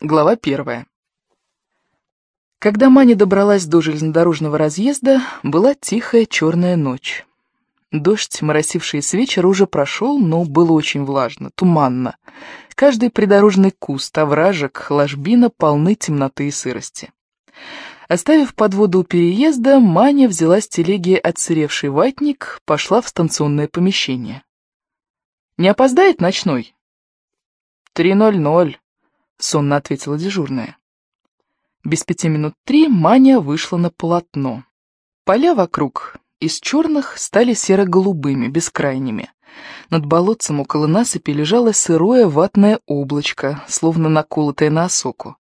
Глава первая. Когда Маня добралась до железнодорожного разъезда, была тихая черная ночь. Дождь, моросивший с вечера, уже прошел, но было очень влажно, туманно. Каждый придорожный куст, овражек, ложбина полны темноты и сырости. Оставив подводу у переезда, Маня взяла с телеги отсыревший ватник, пошла в станционное помещение. «Не опоздает ночной?» «Три ноль ноль», — сонно ответила дежурная. Без пяти минут три Маня вышла на полотно. Поля вокруг из черных стали серо-голубыми, бескрайними. Над болотцем около насыпи лежало сырое ватное облачко, словно наколотое на осоку.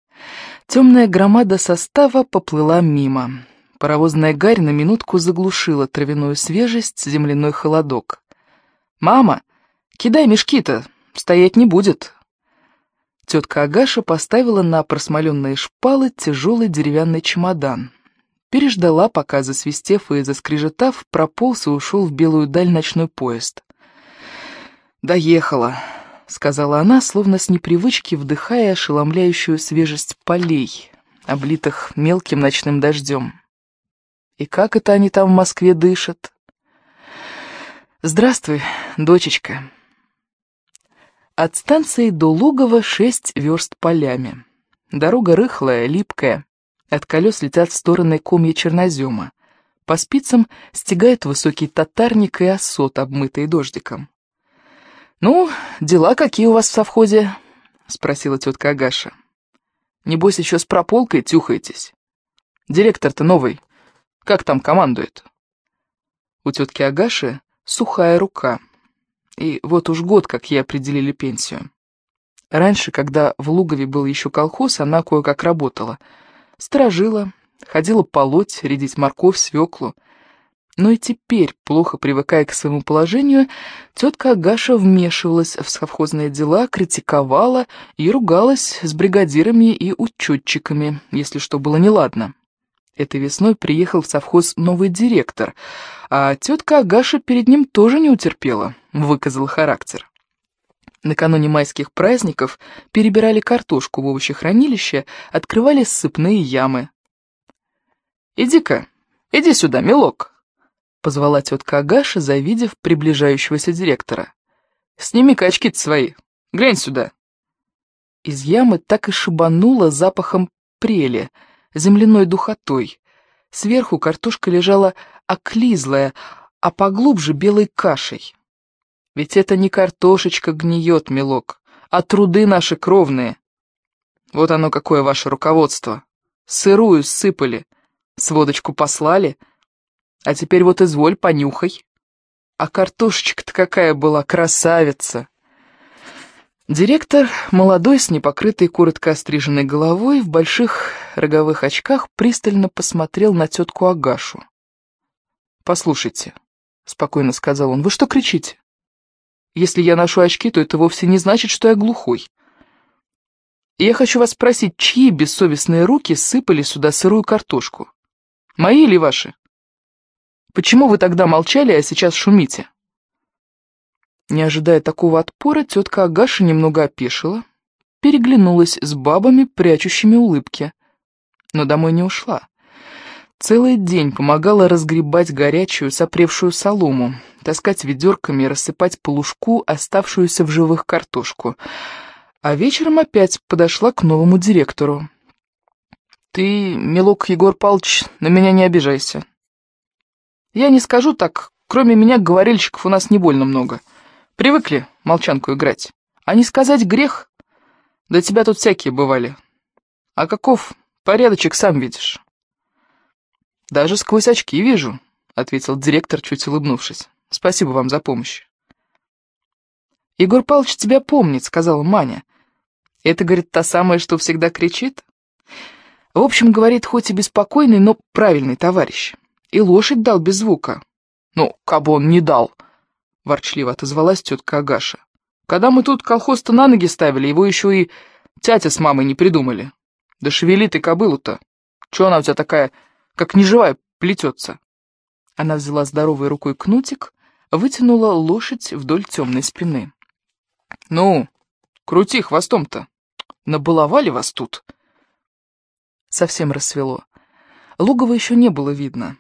Темная громада состава поплыла мимо. Паровозная гарь на минутку заглушила травяную свежесть, земляной холодок. «Мама, кидай мешки-то, стоять не будет», Тетка Агаша поставила на просмоленные шпалы тяжелый деревянный чемодан. Переждала, пока, засвистев и заскрежетав, прополз и ушел в белую даль ночной поезд. «Доехала», — сказала она, словно с непривычки вдыхая ошеломляющую свежесть полей, облитых мелким ночным дождем. «И как это они там в Москве дышат?» «Здравствуй, дочечка», от станции до Лугова шесть верст полями. Дорога рыхлая, липкая. От колес летят в стороны комья чернозема. По спицам стегает высокий татарник и осот, обмытый дождиком. «Ну, дела какие у вас в совхозе?» — спросила тетка Агаша. «Небось, еще с прополкой тюхаетесь. Директор-то новый. Как там командует?» У тетки Агаши сухая рука — и вот уж год, как ей определили пенсию. Раньше, когда в Лугове был еще колхоз, она кое-как работала. Сторожила, ходила полоть, рядить морковь, свеклу. Но и теперь, плохо привыкая к своему положению, тетка Агаша вмешивалась в совхозные дела, критиковала и ругалась с бригадирами и учетчиками, если что было неладно. Этой весной приехал в совхоз новый директор, а тетка Агаша перед ним тоже не утерпела, выказала характер. Накануне майских праздников перебирали картошку в овощехранилище, открывали ссыпные ямы. «Иди-ка, иди сюда, милок!» — позвала тетка Агаша, завидев приближающегося директора. «Сними качки-то свои, глянь сюда!» Из ямы так и шибануло запахом прели — земляной духотой. Сверху картошка лежала оклизлая, а поглубже белой кашей. Ведь это не картошечка гниет, милок, а труды наши кровные. Вот оно какое ваше руководство. Сырую сыпали, сводочку послали, а теперь вот изволь, понюхай. А картошечка-то какая была, красавица! Директор, молодой, с непокрытой, коротко остриженной головой, в больших роговых очках, пристально посмотрел на тетку Агашу. «Послушайте», — спокойно сказал он, — «вы что кричите? Если я ношу очки, то это вовсе не значит, что я глухой. Я хочу вас спросить, чьи бессовестные руки сыпали сюда сырую картошку? Мои или ваши? Почему вы тогда молчали, а сейчас шумите?» Не ожидая такого отпора, тетка Агаша немного опешила, переглянулась с бабами, прячущими улыбки, но домой не ушла. Целый день помогала разгребать горячую, сопревшую солому, таскать ведерками и рассыпать по лужку оставшуюся в живых картошку. А вечером опять подошла к новому директору. «Ты, милок Егор Павлович, на меня не обижайся. Я не скажу так, кроме меня говорильщиков у нас не больно много». Привыкли молчанку играть. А не сказать грех? Да тебя тут всякие бывали. А каков порядочек, сам видишь. Даже сквозь очки вижу, — ответил директор, чуть улыбнувшись. Спасибо вам за помощь. Егор Павлович тебя помнит, — сказала Маня. Это, говорит, та самая, что всегда кричит? В общем, говорит, хоть и беспокойный, но правильный товарищ. И лошадь дал без звука. Ну, кабы он не дал, — ворчливо отозвалась тетка Агаша. «Когда мы тут колхоз-то на ноги ставили, его еще и тятя с мамой не придумали. Да шевели ты кобылу-то! Че она у тебя такая, как неживая, плетется?» Она взяла здоровой рукой кнутик, вытянула лошадь вдоль темной спины. «Ну, крути хвостом-то! Набаловали вас тут?» Совсем рассвело. Лугова еще не было видно.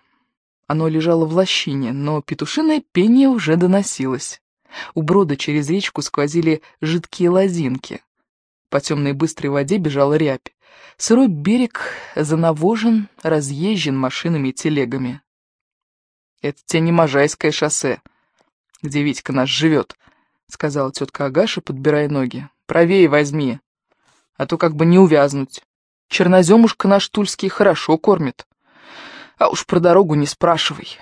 Оно лежало в лощине, но петушиное пение уже доносилось. У брода через речку сквозили жидкие лозинки. По темной быстрой воде бежала рябь. Сырой берег занавожен, разъезжен машинами и телегами. «Это те не Можайское шоссе, где Витька наш живет», — сказала тетка Агаша, подбирая ноги. «Правее возьми, а то как бы не увязнуть. Черноземушка наш тульский хорошо кормит. А уж про дорогу не спрашивай».